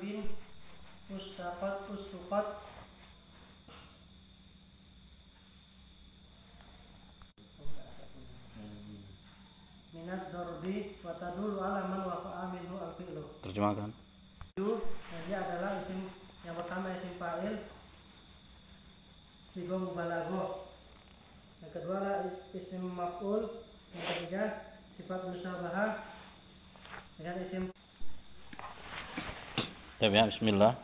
bin ustaqat ustuqat minat darbi wa tadullu ala man waqa'a minhu al-fi'lu. Terjemahkan. Itu dia adalah isim yang pertama isim fa'il sigo mubalaghah. Yang kedua adalah isim maf'ul, yang ketiga sifat musyabahah dengan isim Ya, ya, bismillah.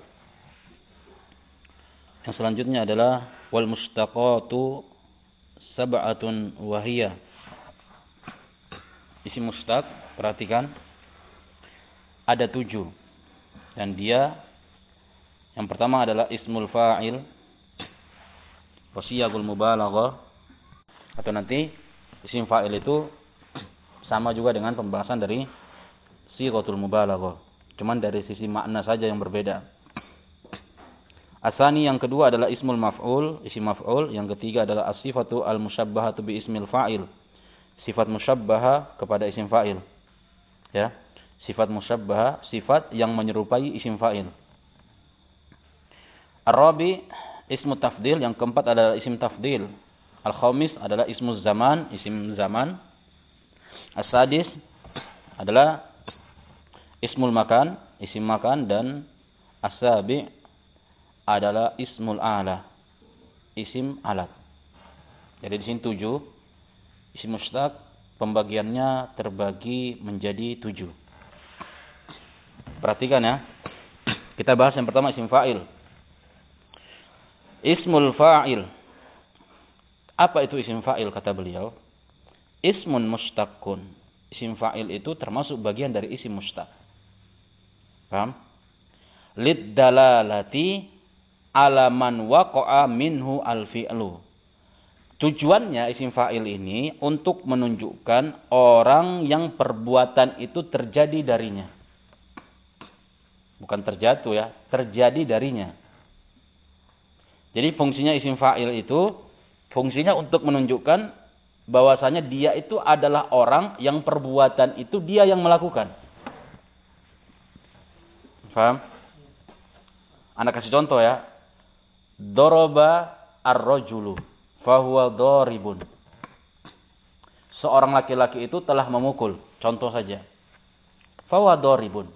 Yang selanjutnya adalah wal mustaqatu sab'atun wahiyah. Isi mustaq, perhatikan. Ada tujuh. Dan dia yang pertama adalah ismul fa'il. Wasiyagul mubalaghah. Atau nanti isim fa'il itu sama juga dengan pembahasan dari sigatul mubalaghah. Cuman dari sisi makna saja yang berbeda. Asani yang kedua adalah ismul maf'ul, isim maf'ul. Yang ketiga adalah as-sifatu al-musyabbahatu bi ismil fa'il. Sifat musyabbaha kepada isim fa'il. Ya. Sifat musyabbaha, sifat yang menyerupai isim fa'il. Ar-rabi ismu tafdil, yang keempat adalah isim tafdil. Al-khamis adalah ismu zaman, isim zaman. As-sadis adalah ismul makan, isim makan dan asabi adalah ismul ala, isim alat. Jadi di sini tujuh isim mustaq pembagiannya terbagi menjadi tujuh. Perhatikan ya. Kita bahas yang pertama isim fa'il. Ismul fa'il. Apa itu isim fa'il kata beliau? Ismun mustaqun. Isim fa'il itu termasuk bagian dari isim mustaq. Paham? Lid dalalati ala man waqa'a minhu al-fi'lu. Tujuannya isim fa'il ini untuk menunjukkan orang yang perbuatan itu terjadi darinya. Bukan terjatuh ya, terjadi darinya. Jadi fungsinya isim fa'il itu fungsinya untuk menunjukkan bahwasanya dia itu adalah orang yang perbuatan itu dia yang melakukan. Paham? Anda kasih contoh ya. Doroba ar-rajulu fahuwa doribun. Seorang laki-laki itu telah memukul. Contoh saja. Fahuwa doribun.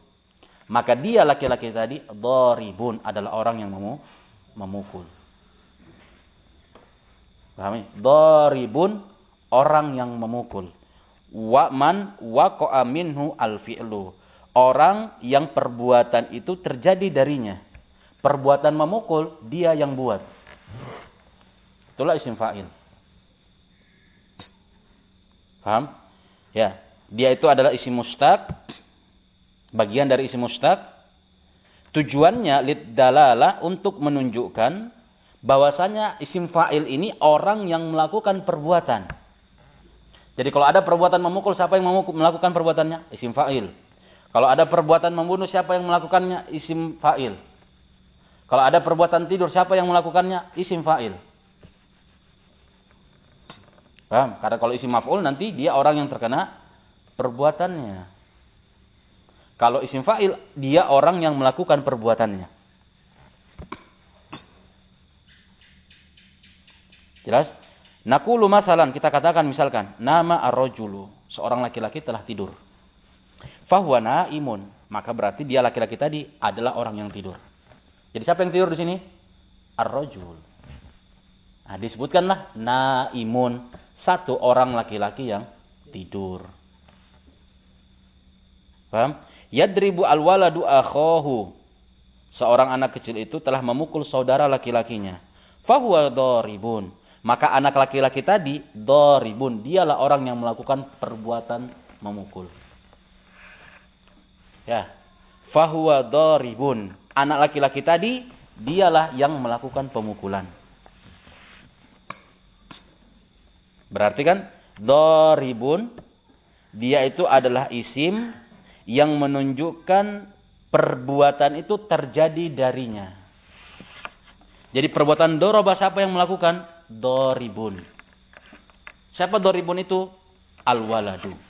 Maka dia laki-laki tadi doribun adalah orang yang memukul. Paham? Doribun orang yang memukul. Wa man waqa'a minhu al-fi'lu orang yang perbuatan itu terjadi darinya. Perbuatan memukul, dia yang buat. Itulah isim fa'il. Paham? Ya. Dia itu adalah isim mustaq. Bagian dari isim mustaq. Tujuannya lid dalala untuk menunjukkan bahwasanya isim fa'il ini orang yang melakukan perbuatan. Jadi kalau ada perbuatan memukul, siapa yang melakukan perbuatannya? Isim fa'il. Kalau ada perbuatan membunuh, siapa yang melakukannya? Isim fa'il. Kalau ada perbuatan tidur, siapa yang melakukannya? Isim fa'il. Paham? Karena kalau isim maf'ul nanti dia orang yang terkena perbuatannya. Kalau isim fa'il, dia orang yang melakukan perbuatannya. Jelas? Nakulu masalan, kita katakan misalkan, nama ar-rajulu, seorang laki-laki telah tidur fahuwa naimun. Maka berarti dia laki-laki tadi adalah orang yang tidur. Jadi siapa yang tidur di sini? Ar-rajul. Nah, disebutkanlah naimun, satu orang laki-laki yang tidur. Paham? Yadribu al-waladu akhahu. Seorang anak kecil itu telah memukul saudara laki-lakinya. Fahuwa doribun. Maka anak laki-laki tadi doribun. Dialah orang yang melakukan perbuatan memukul. Ya. Fahuwa doribun. Anak laki-laki tadi, dialah yang melakukan pemukulan. Berarti kan, doribun, dia itu adalah isim yang menunjukkan perbuatan itu terjadi darinya. Jadi perbuatan doroba siapa yang melakukan? Doribun. Siapa doribun itu? Al-waladu.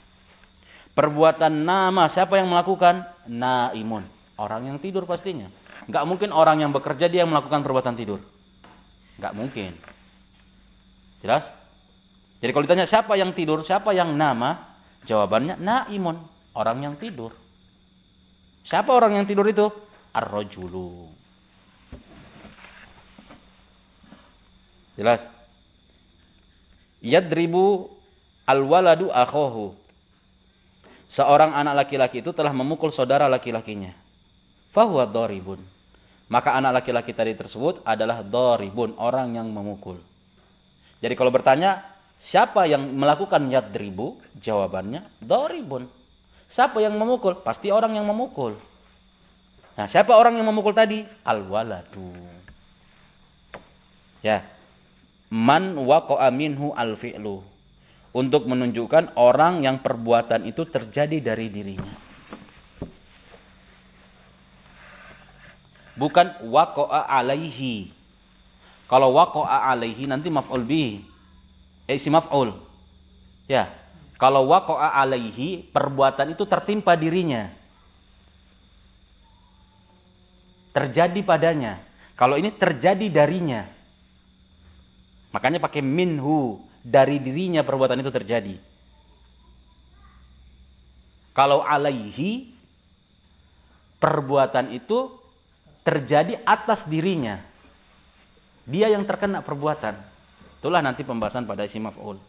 Perbuatan nama siapa yang melakukan? Naimun. Orang yang tidur pastinya. Nggak mungkin orang yang bekerja dia yang melakukan perbuatan tidur. Nggak mungkin. Jelas? Jadi kalau ditanya siapa yang tidur, siapa yang nama, jawabannya naimun, orang yang tidur. Siapa orang yang tidur itu? Ar-rajulu. Jelas? Yadribu al-waladu. Seorang anak laki-laki itu telah memukul saudara laki-lakinya. Fahuwa doribun. Maka anak laki-laki tadi tersebut adalah doribun, orang yang memukul. Jadi kalau bertanya, siapa yang melakukan yadribu? Jawabannya, doribun. Siapa yang memukul? Pasti orang yang memukul. Nah, siapa orang yang memukul tadi? Al-waladu. Ya. Man waqa'a minhu al-fi'lu. Untuk menunjukkan orang yang perbuatan itu terjadi dari dirinya. bukan waqa'a alaihi. Kalau waqa'a alaihi nanti maf'ul bihi. Eh, si maf'ul. Ya. Kalau waqa'a alaihi, perbuatan itu tertimpa dirinya. Terjadi padanya. Kalau ini terjadi darinya. Makanya pakai minhu. Dari dirinya perbuatan itu terjadi. Kalau alaihi, perbuatan itu terjadi atas dirinya. Dia yang terkena perbuatan. Itulah nanti pembahasan pada isi maf'ul.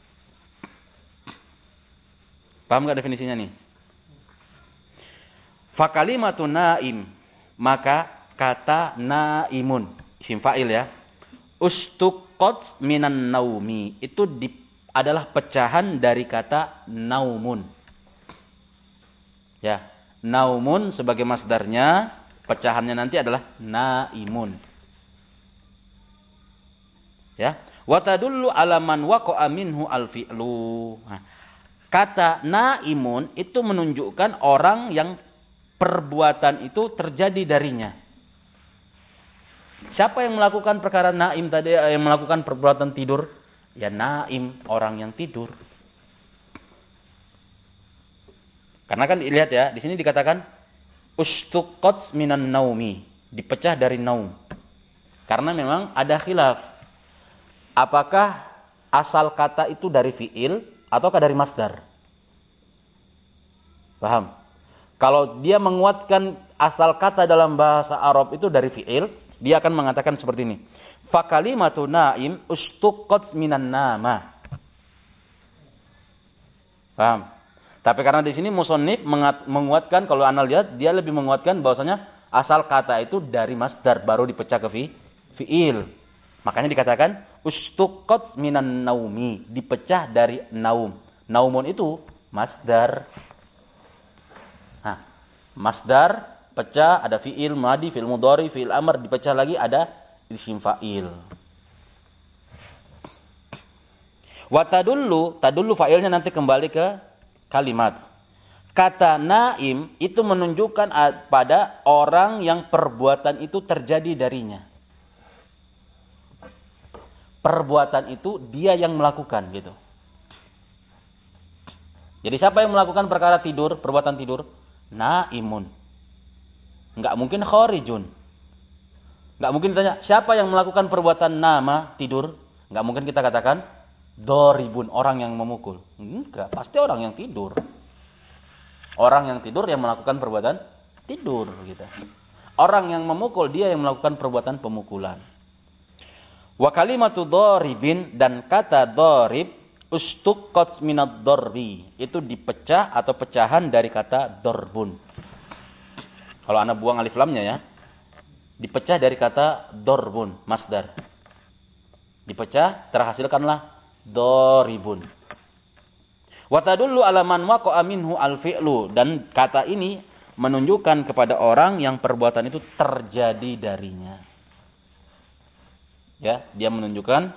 Paham gak definisinya nih? Fakalimatu naim. Maka kata naimun. Isim fa'il ya. Ustukot minan naumi. Itu di, adalah pecahan dari kata naumun. Ya. Naumun sebagai masdarnya pecahannya nanti adalah naimun. Ya. Wa tadullu ala man waqa'a minhu al-fi'lu. Nah, kata naimun itu menunjukkan orang yang perbuatan itu terjadi darinya. Siapa yang melakukan perkara naim tadi eh, yang melakukan perbuatan tidur? Ya naim, orang yang tidur. Karena kan lihat ya, di sini dikatakan ustuqat minan naumi. Dipecah dari naum. Karena memang ada khilaf. Apakah asal kata itu dari fi'il ataukah dari masdar? Paham? Kalau dia menguatkan asal kata dalam bahasa Arab itu dari fi'il, dia akan mengatakan seperti ini. Fakalimatu naim ustuqat minan nama. Paham? Tapi karena di sini musonif menguatkan kalau anda lihat dia lebih menguatkan bahwasanya asal kata itu dari masdar baru dipecah ke fi, fiil. Makanya dikatakan ustuqat minan naumi, dipecah dari naum. Naumun itu masdar. Nah, masdar pecah ada fiil madi, fiil mudhari, fiil amr dipecah lagi ada isim fa'il. Wa tadullu, tadullu fa'ilnya nanti kembali ke kalimat. Kata naim itu menunjukkan pada orang yang perbuatan itu terjadi darinya. Perbuatan itu dia yang melakukan gitu. Jadi siapa yang melakukan perkara tidur, perbuatan tidur? Naimun. Enggak mungkin khorijun. Enggak mungkin tanya, siapa yang melakukan perbuatan nama tidur? Enggak mungkin kita katakan doribun orang yang memukul. Enggak, pasti orang yang tidur. Orang yang tidur yang melakukan perbuatan tidur gitu. Orang yang memukul dia yang melakukan perbuatan pemukulan. Wa kalimatu doribin dan kata dorib ustuqat minad dorbi itu dipecah atau pecahan dari kata dorbun. Kalau anak buang alif lamnya ya. Dipecah dari kata dorbun, masdar. Dipecah, terhasilkanlah doribun. Watadullu alaman waqa'a minhu al-fi'lu. Dan kata ini menunjukkan kepada orang yang perbuatan itu terjadi darinya. Ya, dia menunjukkan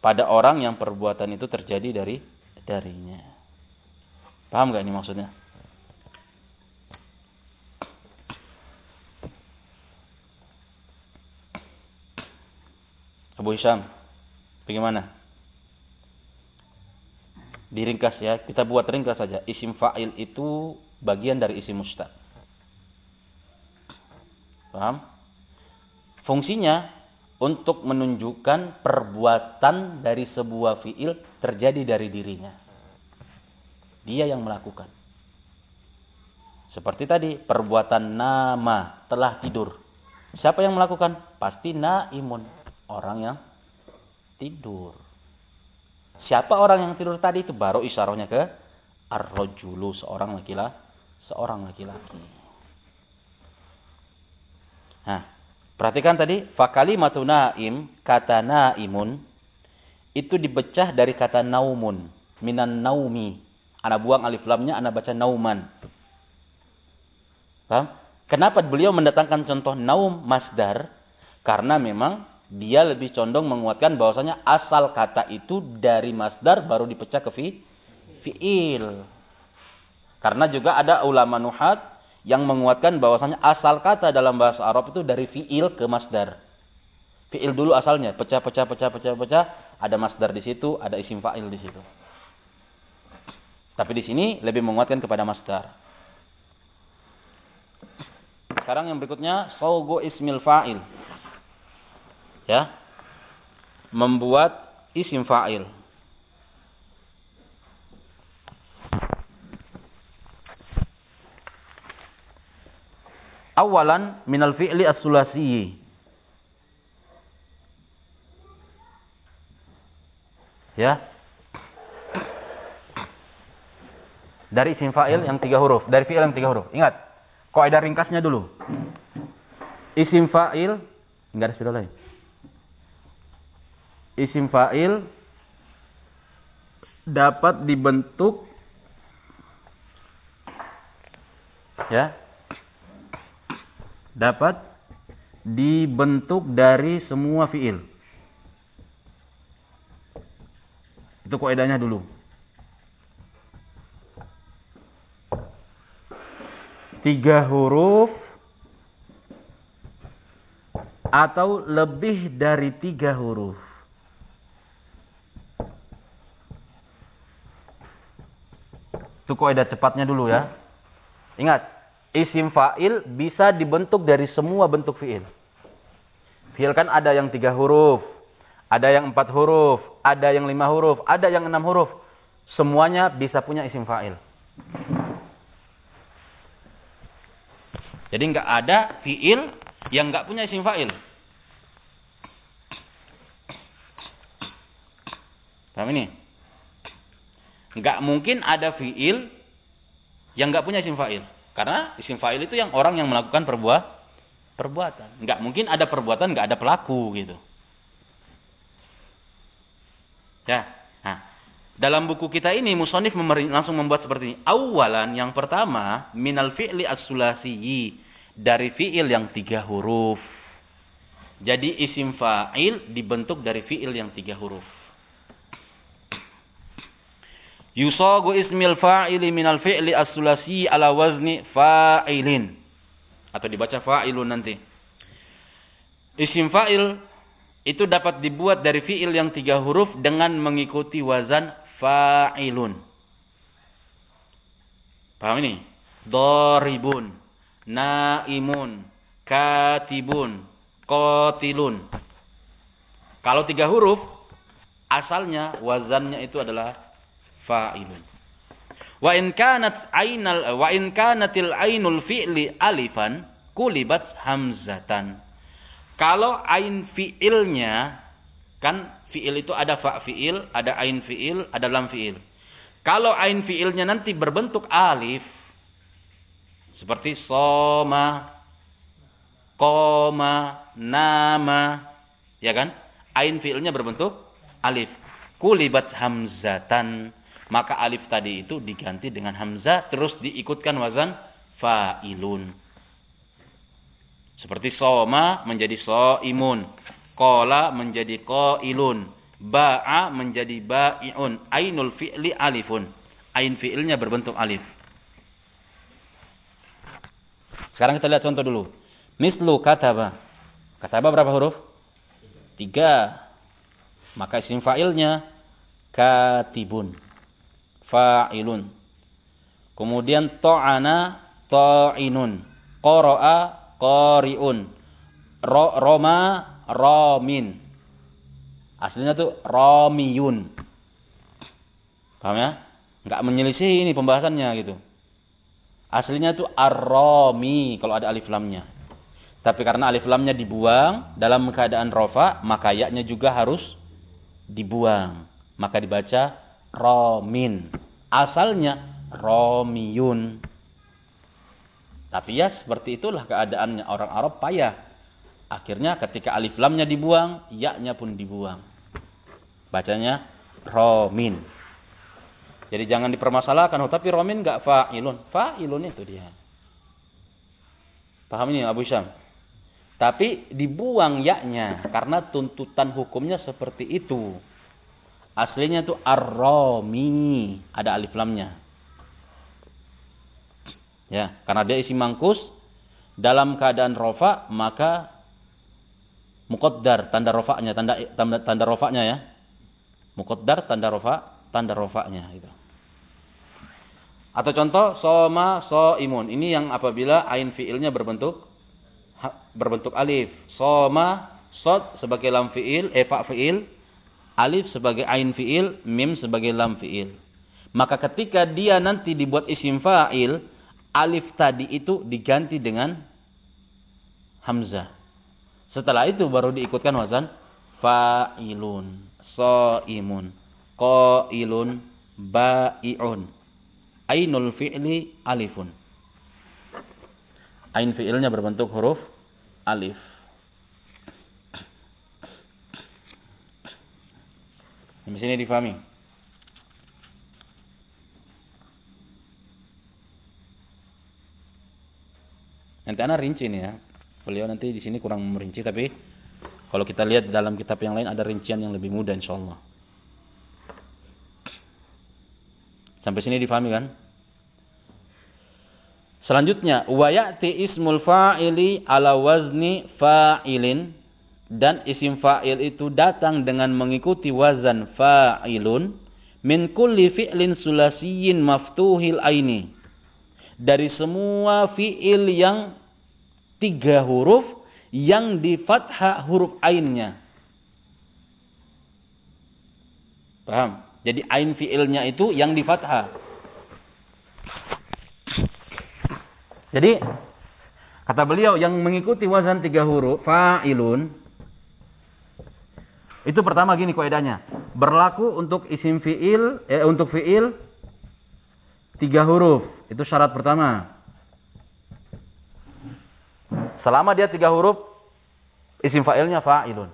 pada orang yang perbuatan itu terjadi dari darinya. Paham gak ini maksudnya? Abu Hisham, bagaimana? diringkas ya. Kita buat ringkas saja. Isim fa'il itu bagian dari isim mustaq. Paham? Fungsinya untuk menunjukkan perbuatan dari sebuah fiil terjadi dari dirinya. Dia yang melakukan. Seperti tadi, perbuatan nama telah tidur. Siapa yang melakukan? Pasti naimun. Orang yang tidur. Siapa orang yang tidur tadi itu baru isyaratnya ke ar-rajulu, seorang laki-laki. Seorang laki-laki. Nah, perhatikan tadi, fakalimatu naim, kata naimun, itu dibecah dari kata naumun. Minan naumi. Anak buang alif lamnya, anak baca nauman. Paham? Kenapa beliau mendatangkan contoh naum masdar? Karena memang dia lebih condong menguatkan bahwasanya asal kata itu dari masdar baru dipecah ke fi, fiil. Karena juga ada ulama nuhat yang menguatkan bahwasanya asal kata dalam bahasa Arab itu dari fiil ke masdar. Fiil dulu asalnya, pecah pecah pecah pecah pecah, ada masdar di situ, ada isim fa'il di situ. Tapi di sini lebih menguatkan kepada masdar. Sekarang yang berikutnya saugo ismil fa'il. Ya. Membuat isim fa'il. Awalan minal fi'li as-sulasi. Ya. Dari isim fa'il yang tiga huruf. Dari fi'il yang tiga huruf. Ingat. Kaidah ringkasnya dulu. Isim fa'il enggak ada spidol lain. Isim fa'il dapat dibentuk ya. Dapat dibentuk dari semua fiil. Itu kaidahnya dulu. tiga huruf atau lebih dari tiga huruf. Itu kaidah cepatnya dulu ya. Ingat, isim fa'il bisa dibentuk dari semua bentuk fi'il. Fi'il kan ada yang tiga huruf, ada yang empat huruf, ada yang lima huruf, ada yang enam huruf. Semuanya bisa punya isim fa'il. Jadi nggak ada fiil yang nggak punya isim fa'il. Paham ini? Nggak mungkin ada fiil yang nggak punya isim fa'il. Karena isim fa'il itu yang orang yang melakukan perbuat perbuatan. Nggak mungkin ada perbuatan nggak ada pelaku gitu. Ya. Nah, dalam buku kita ini musonif langsung membuat seperti ini. Awalan yang pertama minal fi'li as-sulasiyi dari fi'il yang tiga huruf. Jadi isim fa'il dibentuk dari fi'il yang tiga huruf. Yusagu ismil fa'ili minal fi'li as-sulasi ala wazni fa'ilin. Atau dibaca fa'ilun nanti. Isim fa'il itu dapat dibuat dari fi'il yang tiga huruf dengan mengikuti wazan fa'ilun. Paham ini? Doribun, naimun, katibun, kotilun. Kalau tiga huruf, asalnya wazannya itu adalah fa'ilun. Wa in kanat ainal wa in kanatil ainul fi'li alifan kulibat hamzatan. Kalau ain fi'ilnya kan fiil itu ada fa fiil, ada ain fiil, ada lam fiil. Kalau ain fiilnya nanti berbentuk alif seperti soma, koma, nama, ya kan? Ain fiilnya berbentuk alif. Kulibat hamzatan, maka alif tadi itu diganti dengan hamzah terus diikutkan wazan fa'ilun. Seperti soma menjadi soimun Kola menjadi qailun. Ba'a menjadi ba'iun. Ainul fi'li alifun. Ain fi'ilnya berbentuk alif. Sekarang kita lihat contoh dulu. Mislu kataba. Kataba berapa huruf? Tiga. Maka isim fa'ilnya katibun. Fa'ilun. Kemudian to'ana ta'inun. Qara'a qariun. Ro, roma romin. Aslinya tuh romiyun. Paham ya? Enggak menyelisih ini pembahasannya gitu. Aslinya tuh ar-romi kalau ada alif lamnya. Tapi karena alif lamnya dibuang dalam keadaan rofa, maka yaknya juga harus dibuang. Maka dibaca romin. Asalnya romiyun. Tapi ya seperti itulah keadaannya orang Arab payah. Akhirnya ketika alif lamnya dibuang, yaknya pun dibuang. Bacanya romin. Jadi jangan dipermasalahkan, oh, tapi romin enggak fa'ilun. Fa'ilun itu dia. Paham ini Abu Syam? Tapi dibuang yaknya karena tuntutan hukumnya seperti itu. Aslinya itu ar-rami, ada alif lamnya. Ya, karena dia isi mangkus dalam keadaan rofa maka muqaddar tanda rofaknya tanda tanda, tanda rofaknya ya. Muqaddar tanda rofa tanda rofaknya itu. Atau contoh soma so imun. Ini yang apabila ain fiilnya berbentuk berbentuk alif. Soma sod sebagai lam fiil, eh fiil, alif sebagai ain fiil, mim sebagai lam fiil. Maka ketika dia nanti dibuat isim fa'il, alif tadi itu diganti dengan hamzah. Setelah itu baru diikutkan wazan fa'ilun, so'imun, qailun, ba'i'un ainul fi'li alifun. Ain fi'ilnya berbentuk huruf alif. Di sini difahami. Nanti anak rinci nih ya. Beliau nanti di sini kurang merinci tapi kalau kita lihat dalam kitab yang lain ada rincian yang lebih mudah insyaallah. Sampai sini difahami kan? Selanjutnya, wa ya'ti ismul fa'ili ala wazni fa'ilin dan isim fa'il itu datang dengan mengikuti wazan fa'ilun min kulli fi'lin sulasiyin maftuhil aini. Dari semua fi'il yang tiga huruf yang di fathah huruf ainnya. Paham? Jadi ain fiilnya itu yang di fathah. Jadi kata beliau yang mengikuti wazan tiga huruf fa'ilun itu pertama gini kaidahnya. Berlaku untuk isim fiil eh untuk fiil tiga huruf. Itu syarat pertama. Selama dia tiga huruf isim fa'ilnya fa'ilun.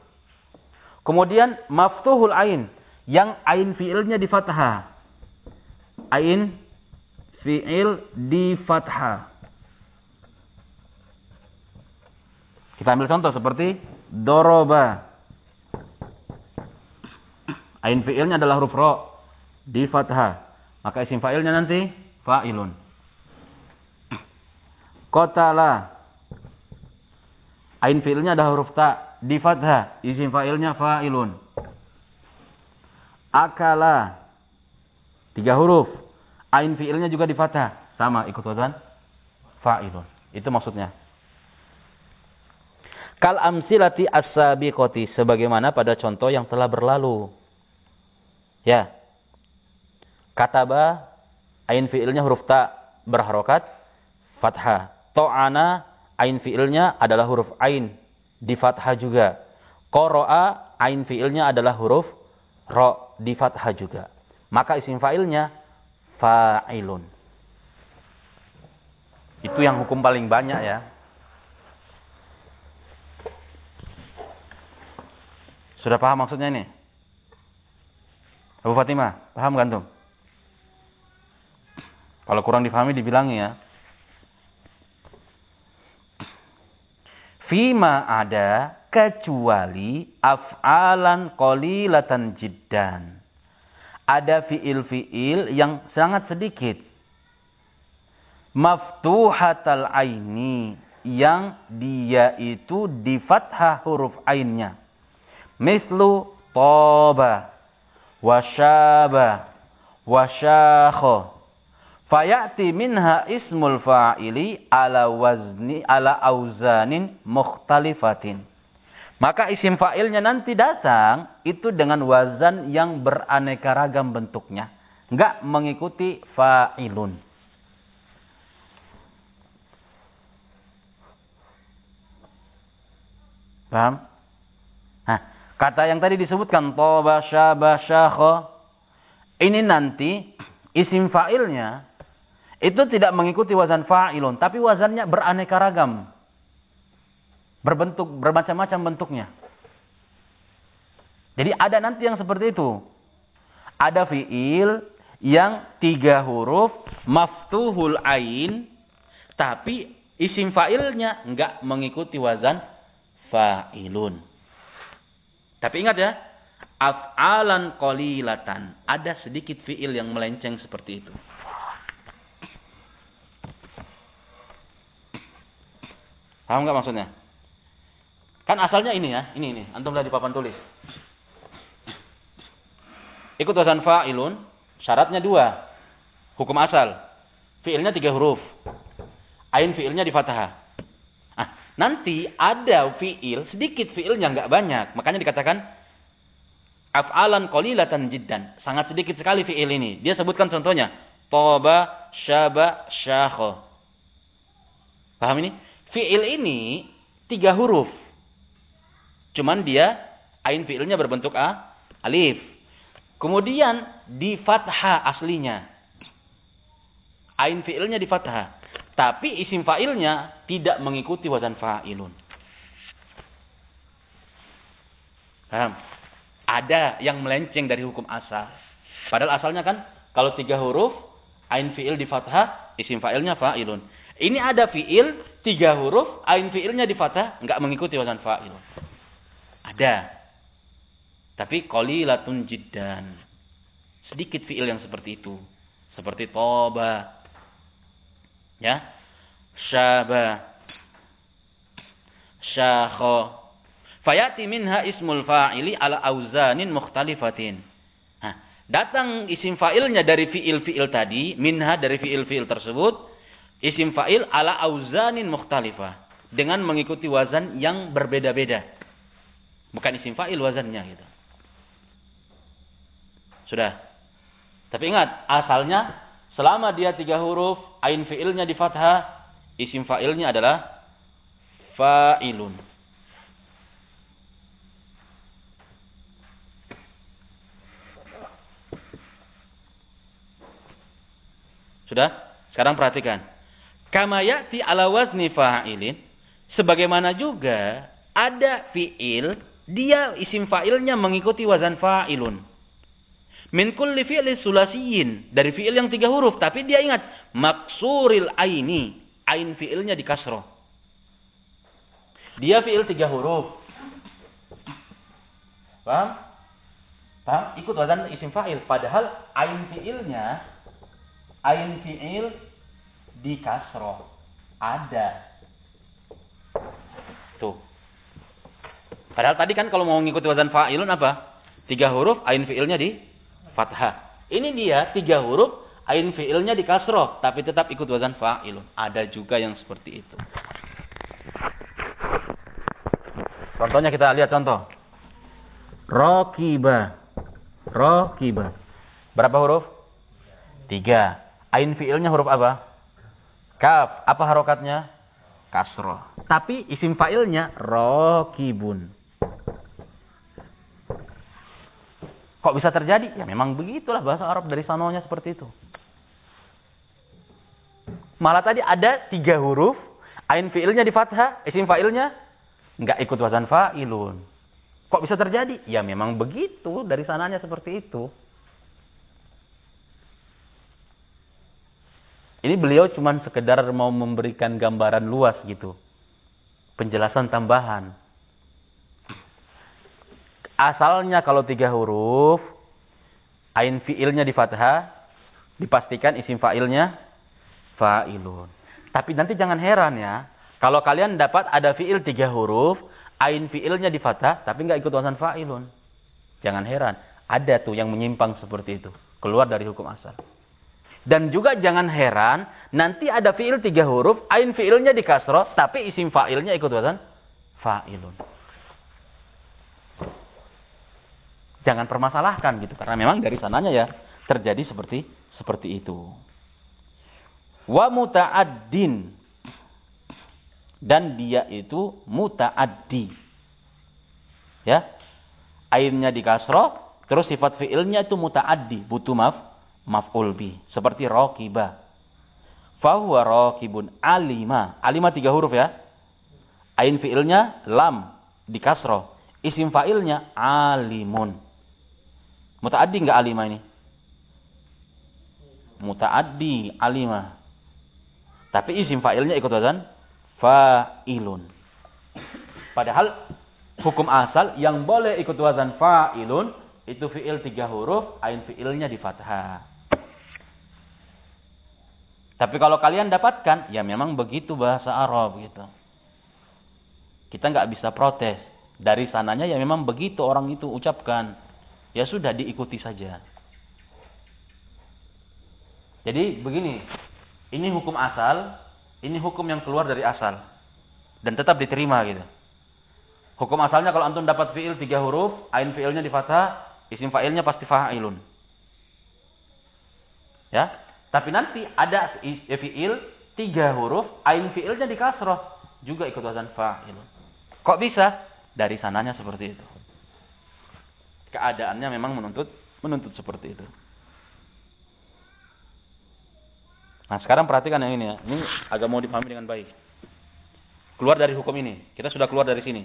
Kemudian maftuhul ain yang ain fiilnya di fathah. Ain fiil di fathah. Kita ambil contoh seperti doroba. Ain fiilnya adalah huruf ro di fathah. Maka isim fa'ilnya nanti fa'ilun. Qatala. Ain fiilnya adalah huruf ta di fathah. Isim fa'ilnya fa'ilun akala. Tiga huruf. Ain fiilnya juga di fathah. Sama ikut wazan fa'ilun. Itu maksudnya. Kal amsilati as-sabiqati sebagaimana pada contoh yang telah berlalu. Ya. Kataba ain fiilnya huruf ta berharokat fathah. To'ana ain fiilnya adalah huruf ain di fathah juga. Qara'a ain fiilnya adalah huruf ro di fathah juga. Maka isim fa'ilnya fa'ilun. Itu yang hukum paling banyak ya. Sudah paham maksudnya ini? Abu Fatimah, paham gantung? Kalau kurang difahami dibilangi ya. Fima ada kecuali af'alan qalilatan jiddan. Ada fiil-fiil yang sangat sedikit. Maftuhatal aini yang dia itu di fathah huruf ainnya. Mislu toba, wasyaba, wasyakho. Fayati minha ismul fa'ili ala wazni ala auzanin mukhtalifatin. Maka isim fa'ilnya nanti datang itu dengan wazan yang beraneka ragam bentuknya. Enggak mengikuti fa'ilun. Paham? Kata yang tadi disebutkan toba syaba syakho. Ini nanti isim fa'ilnya itu tidak mengikuti wazan fa'ilun, tapi wazannya beraneka ragam. Berbentuk, bermacam-macam bentuknya. Jadi ada nanti yang seperti itu. Ada fi'il yang tiga huruf, maftuhul ain, tapi isim fa'ilnya enggak mengikuti wazan fa'ilun. Tapi ingat ya, af'alan qalilatan. Ada sedikit fi'il yang melenceng seperti itu. Paham nggak maksudnya? Kan asalnya ini ya, ini ini. Antum lihat di papan tulis. Ikut wazan fa'ilun, syaratnya dua. Hukum asal. Fi'ilnya tiga huruf. Ain fi'ilnya di fathah. Nanti ada fi'il, sedikit fi'ilnya nggak banyak. Makanya dikatakan af'alan qalilatan jiddan. Sangat sedikit sekali fi'il ini. Dia sebutkan contohnya. Toba, syaba, syakho. Paham ini? Fi'il ini tiga huruf. Cuman dia ain fi'ilnya berbentuk a, alif. Kemudian di fathah aslinya. Ain fi'ilnya di fathah. Tapi isim fa'ilnya tidak mengikuti wazan fa'ilun. Paham? Ada yang melenceng dari hukum asal. Padahal asalnya kan kalau tiga huruf, ain fi'il di fathah, isim fa'ilnya fa'ilun. Ini ada fi'il, tiga huruf, ain fi'ilnya di fathah, nggak mengikuti wazan fa'il. Ada. Tapi qalilatun jiddan. Sedikit fi'il yang seperti itu. Seperti toba. Ya. Syaba. Syakho. Fayati minha ismul fa'ili ala auzanin mukhtalifatin. Nah, datang isim fa'ilnya dari fi'il-fi'il tadi, minha dari fi'il-fi'il tersebut, Isim fa'il ala auzanin mukhtalifah. Dengan mengikuti wazan yang berbeda-beda. Bukan isim fa'il wazannya gitu. Sudah. Tapi ingat, asalnya selama dia tiga huruf, ain fi'ilnya di fathah, isim fa'ilnya adalah fa'ilun. Sudah? Sekarang perhatikan. Kama ya'ti ala wazni fa'ilin. Sebagaimana juga ada fi'il, dia isim fa'ilnya mengikuti wazan fa'ilun. Min kulli fi'li sulasiyin. Dari fi'il yang tiga huruf. Tapi dia ingat. Maksuril aini. Ain fi'ilnya di kasroh. Dia fi'il tiga huruf. Paham? Paham? Ikut wazan isim fa'il. Padahal ain fi'ilnya. Ain fi'il di kasroh. Ada. Tuh. Padahal tadi kan kalau mau mengikuti wazan fa'ilun apa? Tiga huruf, ain fi'ilnya di fathah. Ini dia, tiga huruf, ain fi'ilnya di kasroh. Tapi tetap ikut wazan fa'ilun. Ada juga yang seperti itu. Contohnya kita lihat contoh. Rokiba. Rokiba. Berapa huruf? Tiga. Ain fi'ilnya huruf apa? Kaf. Apa harokatnya? Kasroh. Tapi isim fa'ilnya rokibun. Kok bisa terjadi? Ya memang begitulah bahasa Arab dari sanonya seperti itu. Malah tadi ada tiga huruf, ain fi'ilnya di fathah, isim fa'ilnya nggak ikut wazan fa'ilun. Kok bisa terjadi? Ya memang begitu, dari sananya seperti itu. Ini beliau cuma sekedar mau memberikan gambaran luas gitu. Penjelasan tambahan. Asalnya kalau tiga huruf, ain fiilnya di fathah, dipastikan isim fa'ilnya fa'ilun. Tapi nanti jangan heran ya, kalau kalian dapat ada fiil tiga huruf, ain fiilnya di fathah, tapi nggak ikut wazan fa'ilun. Jangan heran, ada tuh yang menyimpang seperti itu, keluar dari hukum asal. Dan juga jangan heran, nanti ada fi'il tiga huruf, ain fi'ilnya di kasroh, tapi isim fa'ilnya ikut wazan fa'ilun. Jangan permasalahkan gitu, karena memang dari sananya ya terjadi seperti seperti itu. Wa muta'addin. Dan dia itu muta'addi. Ya. Ainnya di kasroh, terus sifat fi'ilnya itu muta'addi, butuh maaf maf'ul bi. Seperti raqiba. Fahuwa raqibun alima. Alima tiga huruf ya. Ain fi'ilnya lam di kasroh. Isim fa'ilnya alimun. Muta'addi enggak alima ini? Muta'addi alima. Tapi isim fa'ilnya ikut wazan fa'ilun. Padahal hukum asal yang boleh ikut wazan fa'ilun itu fi'il tiga huruf, ain fi'ilnya di fathah. Tapi kalau kalian dapatkan, ya memang begitu bahasa Arab gitu. Kita nggak bisa protes. Dari sananya ya memang begitu orang itu ucapkan. Ya sudah diikuti saja. Jadi begini, ini hukum asal, ini hukum yang keluar dari asal. Dan tetap diterima gitu. Hukum asalnya kalau antum dapat fi'il tiga huruf, ain fi'ilnya di fathah, isim fa'ilnya pasti fa'ilun. Ya, tapi nanti ada ya fi'il tiga huruf, ain fi'ilnya di kasroh. Juga ikut wazan fa'il. Kok bisa? Dari sananya seperti itu. Keadaannya memang menuntut menuntut seperti itu. Nah sekarang perhatikan yang ini ya. Ini agak mau dipahami dengan baik. Keluar dari hukum ini. Kita sudah keluar dari sini.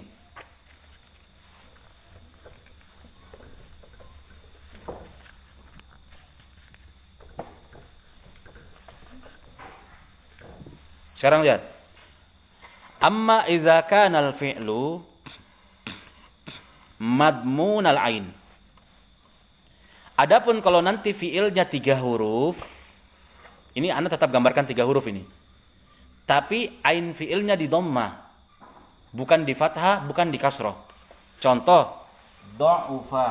Sekarang lihat. Amma idza al-fi'lu madmun al-ain. Adapun kalau nanti fi'ilnya tiga huruf, ini Anda tetap gambarkan tiga huruf ini. Tapi ain fi'ilnya di dhamma. Bukan di fathah, bukan di kasroh. Contoh, do'ufa.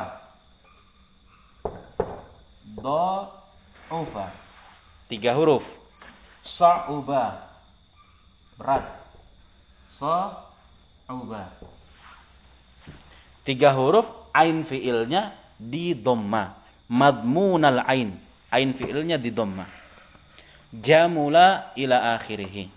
Do'ufa. Tiga huruf. Sa'uba berat. Sa'uba. Tiga huruf ain fiilnya di dhamma. Madmunal ain. Ain fiilnya di dhamma. Jamula ila akhirih.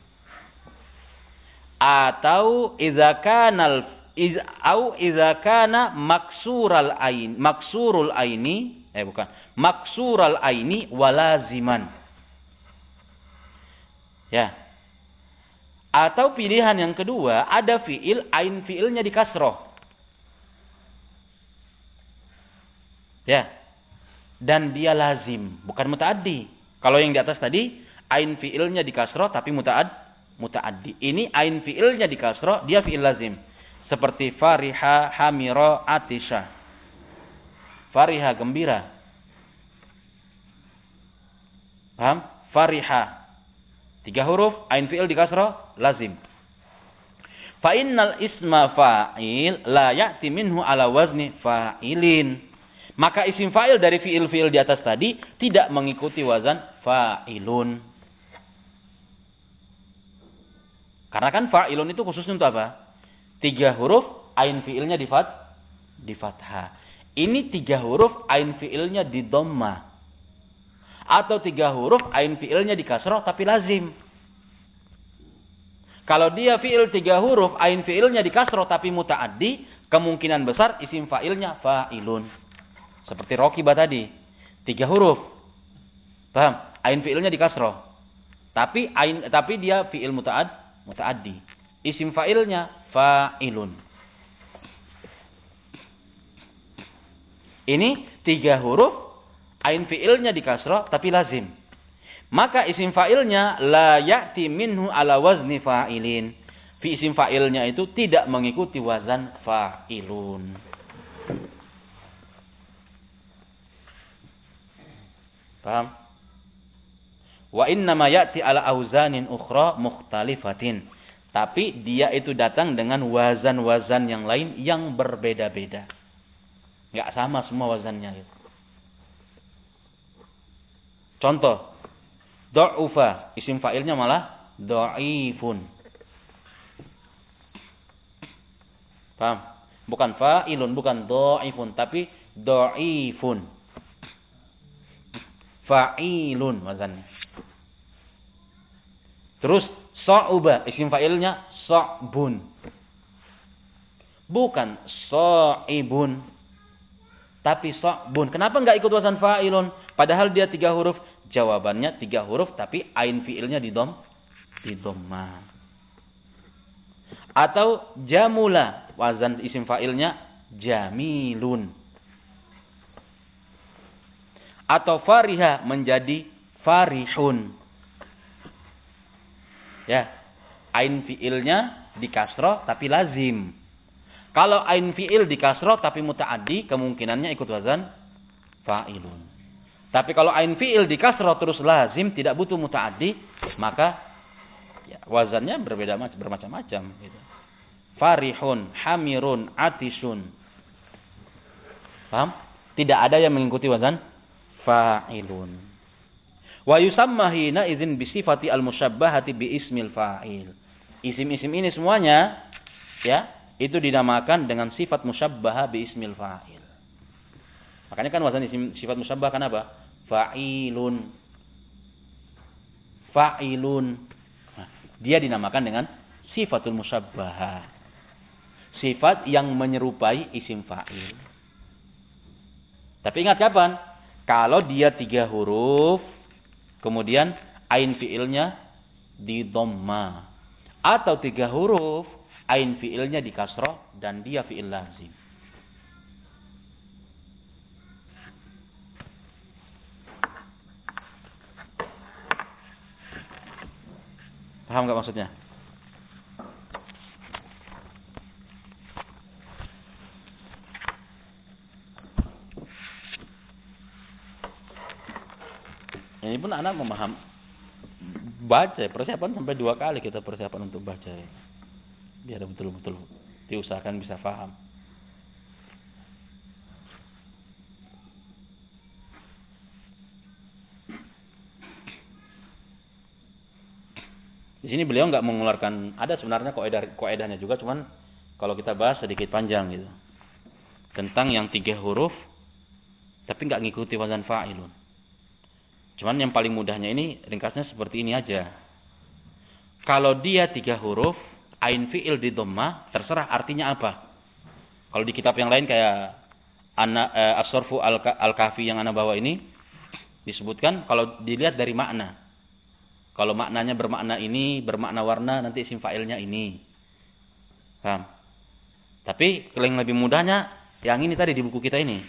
Atau idza kana iz, au idza kana maksural ain maksurul aini eh bukan maksural aini walaziman ya atau pilihan yang kedua, ada fi'il, ain fi'ilnya di kasroh. Ya. Dan dia lazim, bukan muta'addi. Kalau yang di atas tadi, ain fi'ilnya di kasroh tapi muta'ad, muta'addi. Ini ain fi'ilnya di kasroh, dia fi'il lazim. Seperti fariha, hamira, atisha. Fariha, gembira. Paham? Fariha, Tiga huruf, ain fi'il di kasroh, lazim. Fa innal isma fa'il la ya'ti minhu ala wazni fa'ilin. Maka isim fa'il dari fi'il-fi'il di atas tadi tidak mengikuti wazan fa'ilun. Karena kan fa'ilun itu khusus untuk apa? Tiga huruf, ain fi'ilnya di fat, di fathah. Ini tiga huruf, ain fi'ilnya di dhamma atau tiga huruf ain fiilnya di kasroh tapi lazim. Kalau dia fiil tiga huruf ain fiilnya di kasroh tapi mutaaddi, kemungkinan besar isim fa'ilnya fa'ilun. Seperti rokibah tadi. Tiga huruf. Paham? Ain fiilnya di kasroh. Tapi ain tapi dia fiil mutaad mutaaddi. Isim fa'ilnya fa'ilun. Ini tiga huruf Ain fi'ilnya di kasroh tapi lazim. Maka isim fa'ilnya la ya'ti minhu ala wazni fa'ilin. Fi isim fa'ilnya itu tidak mengikuti wazan fa'ilun. Paham? Wa inna ma ya'ti ala auzanin ukhra mukhtalifatin. Tapi dia itu datang dengan wazan-wazan yang lain yang berbeda-beda. Enggak sama semua wazannya itu. Contoh, Do'ufa. Isim fa'ilnya malah do'ifun. Paham? Bukan fa'ilun, bukan do'ifun. Tapi do'ifun. Fa'ilun wazannya. Terus so'uba. Isim fa'ilnya so'bun. Bukan so'ibun. Tapi so'bun. Kenapa enggak ikut wazan fa'ilun? Padahal dia tiga huruf. Jawabannya tiga huruf. Tapi ain fi'ilnya di dom. Di domma. Atau jamula. Wazan isim fa'ilnya jamilun. Atau fariha menjadi farihun. Ya. Ain fi'ilnya di kasroh tapi lazim. Kalau ain fi'il di kasroh tapi muta'adi, kemungkinannya ikut wazan fa'ilun. Tapi kalau ain fi'il di kasroh terus lazim, tidak butuh muta'adi, maka ya, wazannya berbeda bermacam-macam. Gitu. Farihun, hamirun, atisun. Paham? Tidak ada yang mengikuti wazan fa'ilun. Wa yusamma hina idzin bi sifati al-musyabbahati bi ismil fa'il. Isim-isim ini semuanya ya, itu dinamakan dengan sifat musyabbaha bi ismil fa'il. Makanya kan wazan isim sifat musyabbah kan apa? Fa'ilun. Fa'ilun. Nah, dia dinamakan dengan sifatul musyabbah. Sifat yang menyerupai isim fa'il. Tapi ingat kapan? Kalau dia tiga huruf, kemudian ain fi'ilnya di dhamma. Atau tiga huruf, ain fiilnya di kasroh dan dia fiil lazim. Paham nggak maksudnya? Ini pun anak memaham baca persiapan sampai dua kali kita persiapan untuk baca ya biar betul-betul diusahakan bisa faham. Di sini beliau nggak mengeluarkan ada sebenarnya koedah koedahnya juga, cuman kalau kita bahas sedikit panjang gitu tentang yang tiga huruf tapi nggak ngikuti wazan fa'ilun. Cuman yang paling mudahnya ini ringkasnya seperti ini aja. Kalau dia tiga huruf ain fi'il di dhamma terserah artinya apa. Kalau di kitab yang lain kayak ana eh, as-sarfu al-kafi yang ana bawa ini disebutkan kalau dilihat dari makna. Kalau maknanya bermakna ini, bermakna warna, nanti isim fa'ilnya ini. Paham? Tapi yang lebih mudahnya yang ini tadi di buku kita ini.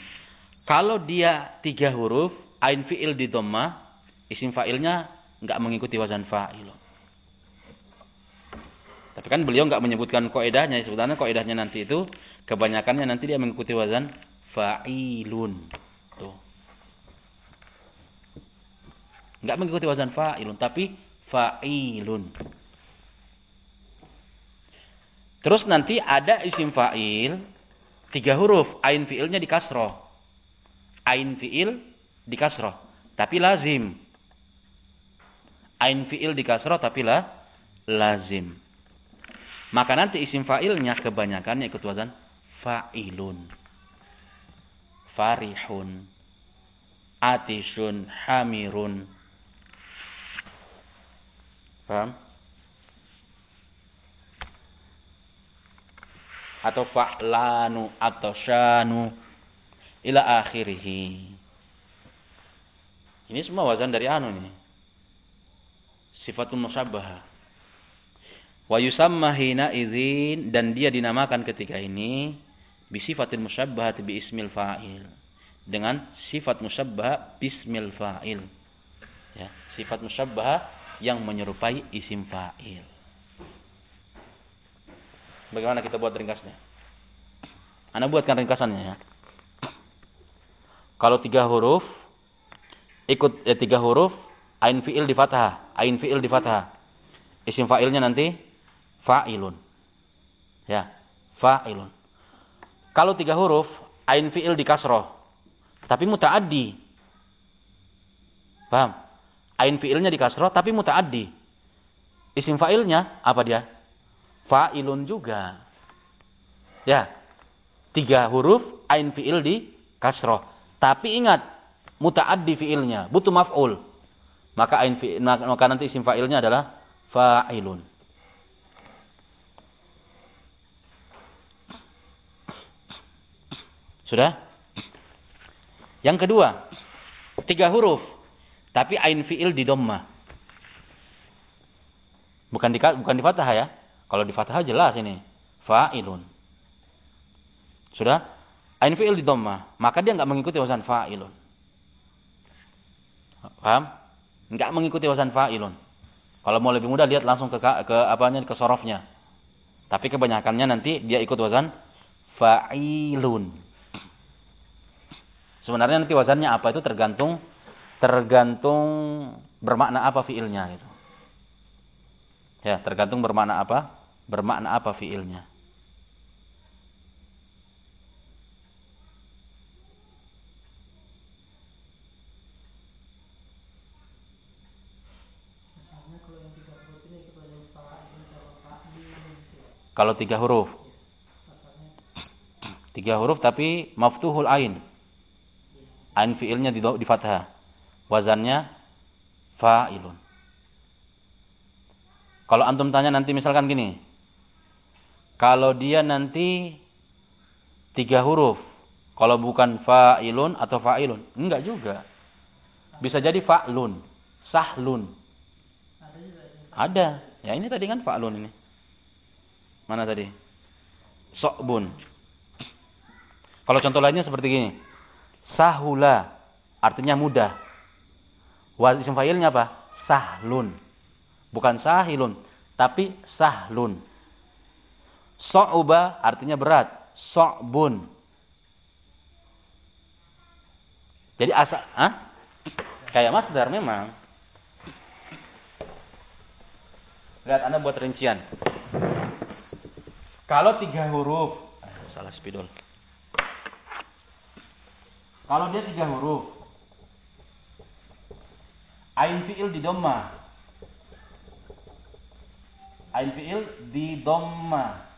Kalau dia tiga huruf, ain fi'il di dhamma, isim fa'ilnya nggak mengikuti wazan fa'il. Tapi kan beliau nggak menyebutkan koedahnya. Sebenarnya koedahnya nanti itu kebanyakannya nanti dia mengikuti wazan fa'ilun. Tuh. Nggak mengikuti wazan fa'ilun, tapi fa'ilun. Terus nanti ada isim fa'il tiga huruf, ain fi'ilnya di kasroh. Ain fi'il di kasroh, tapi lazim. Ain fi'il di kasroh tapi lah lazim. Maka nanti isim fa'ilnya kebanyakannya ikut wazan fa'ilun. Farihun. Atisun. Hamirun. Paham? Atau fa'lanu. Atau syanu. Ila akhirihi. Ini semua wazan dari anu ini. Sifatul musabbah. Wa yusamma hina idzin dan dia dinamakan ketika ini bisifatil musyabbahati bi ismil fa'il. Dengan sifat musyabbah bismil fa'il. Ya, sifat musyabbah yang menyerupai isim fa'il. Bagaimana kita buat ringkasnya? Anda buatkan ringkasannya ya. Kalau tiga huruf ikut ya, tiga huruf ain fiil di fathah, ain fiil di fathah. Isim fa'ilnya nanti fa'ilun. Ya, fa'ilun. Kalau tiga huruf, ain fi'il di kasroh. Tapi muta'addi. Paham? Ain fiilnya di kasroh tapi mutaaddi. Isim fa'ilnya apa dia? Fa'ilun juga. Ya. Tiga huruf ain fiil di kasroh. Tapi ingat, mutaaddi fiilnya, butuh maf'ul. Maka ain fiil, maka nanti isim fa'ilnya adalah fa'ilun. Sudah? Yang kedua, tiga huruf. Tapi ain fiil di domma. Bukan di, bukan di fathah ya. Kalau di fathah jelas ini. Fa'ilun. Sudah? Ain fi'il di domma. Maka dia nggak mengikuti wazan fa'ilun. Paham? Nggak mengikuti wazan fa'ilun. Kalau mau lebih mudah lihat langsung ke ke apanya ke sorofnya. Tapi kebanyakannya nanti dia ikut wazan fa'ilun. Sebenarnya nanti wazannya apa itu tergantung tergantung bermakna apa fiilnya itu. Ya, tergantung bermakna apa? Bermakna apa fiilnya. Kalau tiga huruf. Tiga huruf tapi maftuhul ain. Ain fiilnya di, di fathah. Wazannya fa'ilun. Kalau antum tanya nanti misalkan gini. Kalau dia nanti tiga huruf. Kalau bukan fa'ilun atau fa'ilun. Enggak juga. Bisa jadi fa'lun. Sahlun. Ada. Ya ini tadi kan fa'lun ini. Mana tadi? Sokbun. Kalau contoh lainnya seperti gini. Sahula. Artinya mudah. Isim fa'ilnya apa? Sahlun. Bukan sahilun. Tapi sahlun. So'uba artinya berat. So'bun. Jadi asa, ah? Kayak masdar memang. Lihat Anda buat rincian. Kalau tiga huruf, salah spidol. Kalau dia tiga huruf, ain fiil di domma. Ain fiil di domma.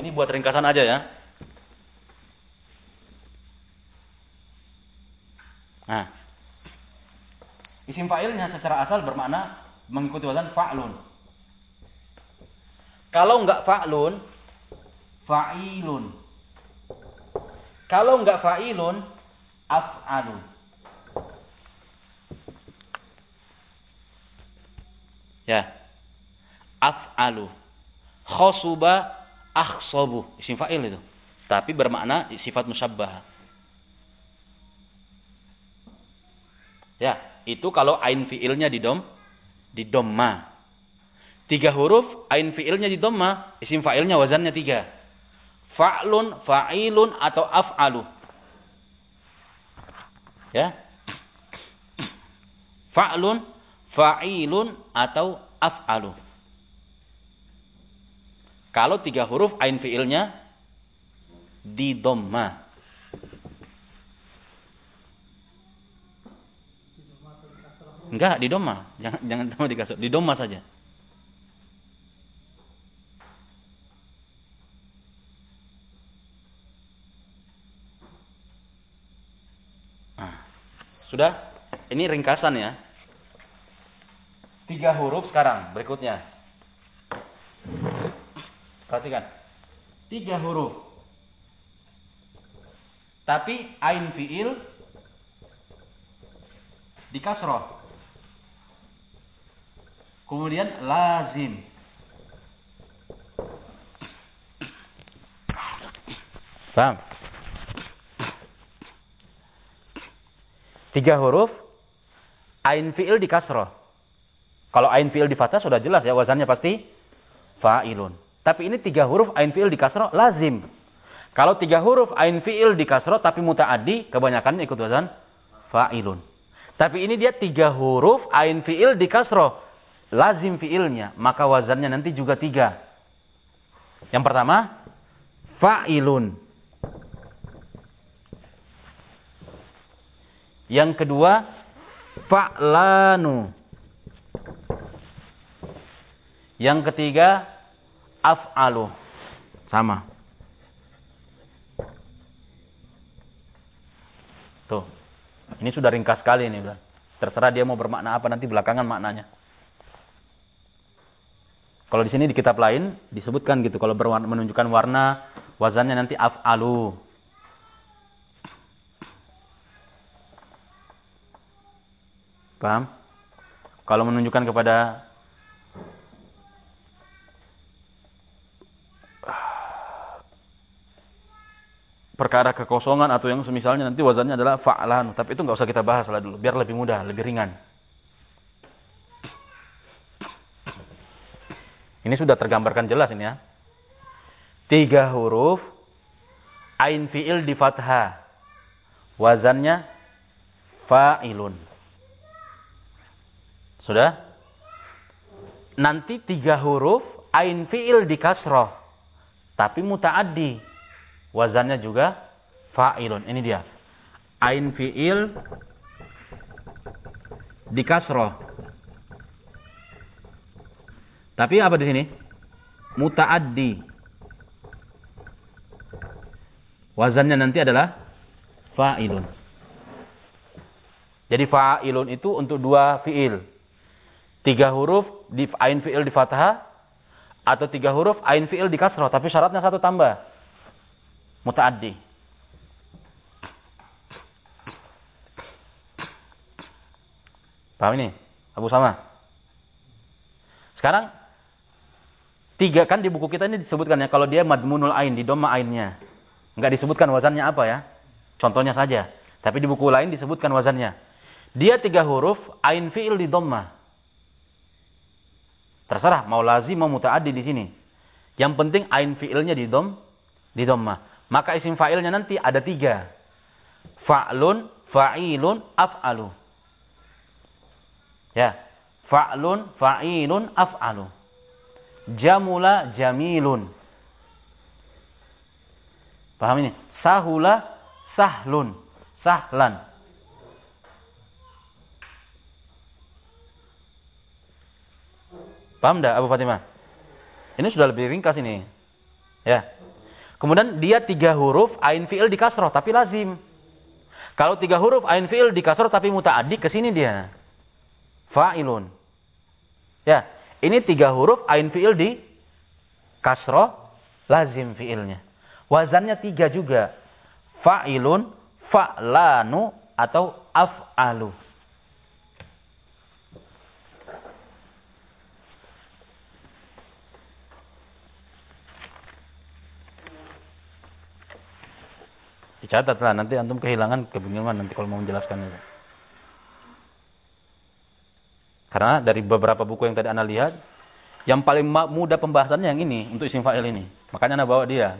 Ini buat ringkasan aja ya. Nah, isim fa'ilnya secara asal bermakna mengikuti wazan fa'lun. Kalau enggak fa'lun, fa'ilun. Kalau enggak fa'ilun, af'alun. Ya. Af'alu. Khosuba akhsobu. Isim fa'il itu. Tapi bermakna sifat musyabbah. Ya, itu kalau ain fiilnya di dom di domma. Tiga huruf, ain fi'ilnya di dhamma, isim fa'ilnya wazannya tiga. Fa'lun, fa'ilun, atau af'alu. Ya. Fa'lun, fa'ilun, atau af'alu. Kalau tiga huruf, ain fi'ilnya di dhamma. Enggak, di doma. Jangan jangan di. Di doma saja. Sudah? Ini ringkasan ya. Tiga huruf sekarang berikutnya. Perhatikan. Tiga huruf. Tapi ain fiil di kasroh. Kemudian lazim. Paham? Tiga huruf, ain fi'il di kasroh. Kalau ain fi'il di fathah sudah jelas ya, wazannya pasti fa'ilun. Tapi ini tiga huruf ain fi'il di kasroh lazim. Kalau tiga huruf ain fi'il di kasroh tapi muta'adi, kebanyakan ikut wazan fa'ilun. Tapi ini dia tiga huruf ain fi'il di kasroh. Lazim fi'ilnya. Maka wazannya nanti juga tiga. Yang pertama, fa'ilun. Yang kedua, fa'lanu. Yang ketiga af'alu. Sama. Tuh. Ini sudah ringkas sekali ini udah. Terserah dia mau bermakna apa nanti belakangan maknanya. Kalau di sini di kitab lain disebutkan gitu kalau menunjukkan warna wazannya nanti af'alu. Paham? Kalau menunjukkan kepada perkara kekosongan atau yang semisalnya nanti wazannya adalah fa'lan. Tapi itu nggak usah kita bahas lah dulu, biar lebih mudah, lebih ringan. Ini sudah tergambarkan jelas ini ya. Tiga huruf, ain fi'il di fathah. Wazannya fa'ilun. Sudah? Nanti tiga huruf, ain fi'il di kasroh. Tapi muta'addi wazannya juga fa'ilun. Ini dia. Ain fi'il di kasroh. Tapi apa di sini? Muta'addi. Wazannya nanti adalah fa'ilun. Jadi fa'ilun itu untuk dua fi'il. Tiga huruf di ain fi'il di fathah atau tiga huruf ain fi'il di kasroh. Tapi syaratnya satu tambah mutaaddi. Paham ini? Abu Sama. Sekarang tiga kan di buku kita ini disebutkan ya kalau dia madmunul ain di doma ainnya. Enggak disebutkan wazannya apa ya. Contohnya saja. Tapi di buku lain disebutkan wazannya. Dia tiga huruf ain fi'il di doma. Terserah mau lazim mau mutaaddi di sini. Yang penting ain fi'ilnya di dom di doma. Maka isim fa'ilnya nanti ada tiga. Fa'lun, fa'ilun, af'alu. Ya. Fa'lun, fa'ilun, af'alu. Jamula, jamilun. Paham ini? Sahula, sahlun. Sahlan. Paham tidak Abu Fatimah? Ini sudah lebih ringkas ini. Ya. Kemudian dia tiga huruf ain fi'il di kasroh tapi lazim. Kalau tiga huruf ain fi'il di kasroh tapi muta'addi ke sini dia. Fa'ilun. Ya, ini tiga huruf ain fi'il di kasroh lazim fi'ilnya. Wazannya tiga juga. Fa'ilun, fa'lanu atau af'alu. Dicatatlah nanti antum kehilangan kebingungan nanti kalau mau menjelaskan itu. Karena dari beberapa buku yang tadi Anda lihat, yang paling mudah pembahasannya yang ini untuk isim fa'il ini. Makanya Anda bawa dia.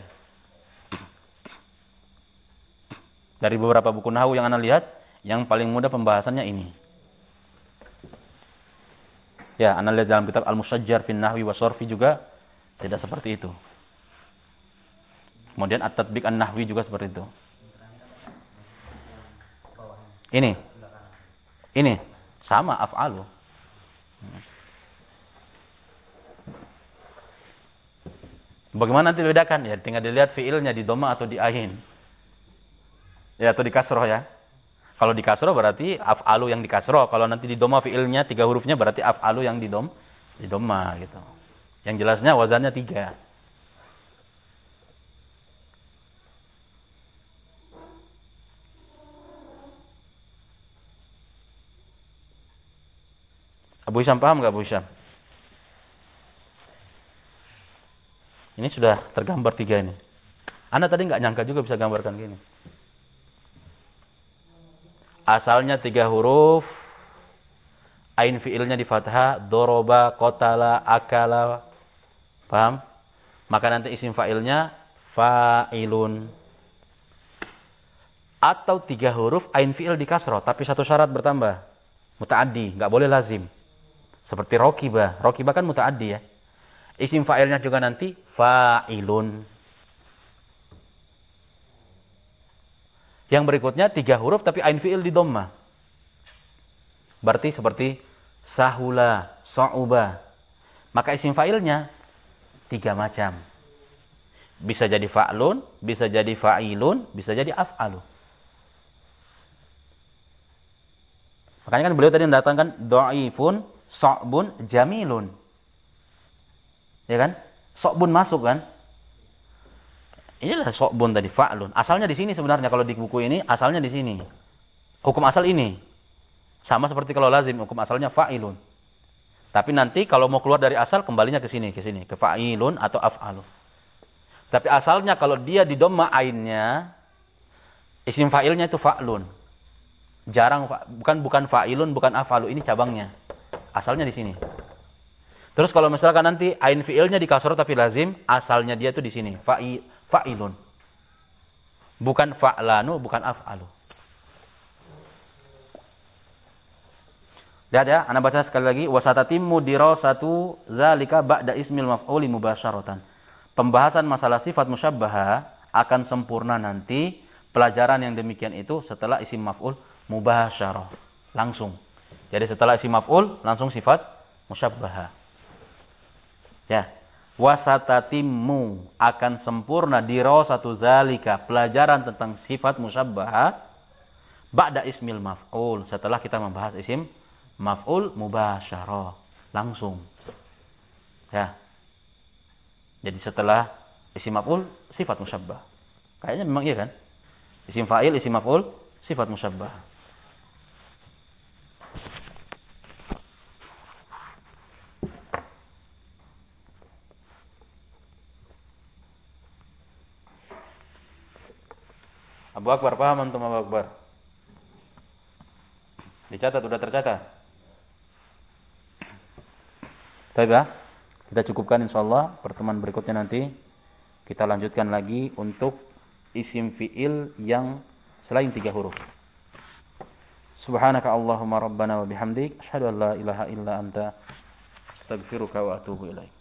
Dari beberapa buku nahu yang Anda lihat, yang paling mudah pembahasannya ini. Ya, Anda lihat dalam kitab Al-Musajjar fin Nahwi wa Sorfi juga tidak seperti itu. Kemudian At-Tatbik An-Nahwi juga seperti itu. Ini. Ini. Sama af'alu. Bagaimana nanti dibedakan? Ya tinggal dilihat fiilnya di doma atau di ain. Ya atau di kasroh ya. Kalau di kasroh berarti af'alu yang di kasroh. Kalau nanti di doma fiilnya tiga hurufnya berarti af'alu yang di dom di doma gitu. Yang jelasnya wazannya tiga. Abu Hisham paham nggak Abu Hisham? Ini sudah tergambar tiga ini. Anda tadi nggak nyangka juga bisa gambarkan gini. Asalnya tiga huruf. Ain fiilnya di fathah. Doroba, kotala, akala. Paham? Maka nanti isim fa'ilnya fa'ilun. Atau tiga huruf ain fiil di kasroh. Tapi satu syarat bertambah. Muta'addi. nggak boleh lazim. Seperti rokibah. Rokibah kan muta'addi ya. Isim fa'ilnya juga nanti fa'ilun. Yang berikutnya tiga huruf tapi ain fi'il di domma. Berarti seperti sahula, sa'uba. Maka isim fa'ilnya tiga macam. Bisa jadi fa'lun, bisa jadi fa'ilun, bisa jadi af'alu. Makanya kan beliau tadi mendatangkan do'ifun, so'bun, jamilun. Ya kan? So'bun masuk kan? Inilah so'bun tadi, fa'lun. Asalnya di sini sebenarnya kalau di buku ini, asalnya di sini. Hukum asal ini. Sama seperti kalau lazim, hukum asalnya fa'ilun. Tapi nanti kalau mau keluar dari asal, kembalinya ke sini, ke sini. Ke fa'ilun atau af'alu. Tapi asalnya kalau dia di doma ainnya, isim fa'ilnya itu fa'lun. Jarang bukan bukan fa'ilun, bukan afalu. Ini cabangnya. Asalnya di sini. Terus kalau misalkan nanti ain fi'ilnya di kasroh tapi lazim, asalnya dia itu di sini. Fa'i, fa'ilun. Bukan fa'lanu, bukan af'alu. Lihat ya, Anda baca sekali lagi. Wasatatimmu dirasatu zalika ba'da ismil maf'uli mubasyaratan. Pembahasan masalah sifat musyabbaha akan sempurna nanti pelajaran yang demikian itu setelah isim maf'ul mubasyarah. Langsung. Jadi setelah isi maf'ul, langsung sifat musyabbaha. Ya. Wasatatimmu akan sempurna satu zalika. Pelajaran tentang sifat musyabbaha. Ba'da ismil maf'ul. Setelah kita membahas isim maf'ul mubasyarah. Langsung. Ya. Jadi setelah isim maf'ul, sifat musyabbah. Kayaknya memang iya kan? Isim fa'il, isim maf'ul, sifat musyabbah. Abu Akbar paham antum Abu Akbar? Dicatat sudah tercatat. Baik ya. Kita cukupkan insyaallah pertemuan berikutnya nanti kita lanjutkan lagi untuk isim fiil yang selain tiga huruf. Subhanaka Allahumma rabbana wa bihamdik asyhadu an la ilaha illa anta astaghfiruka wa atubu ilaik.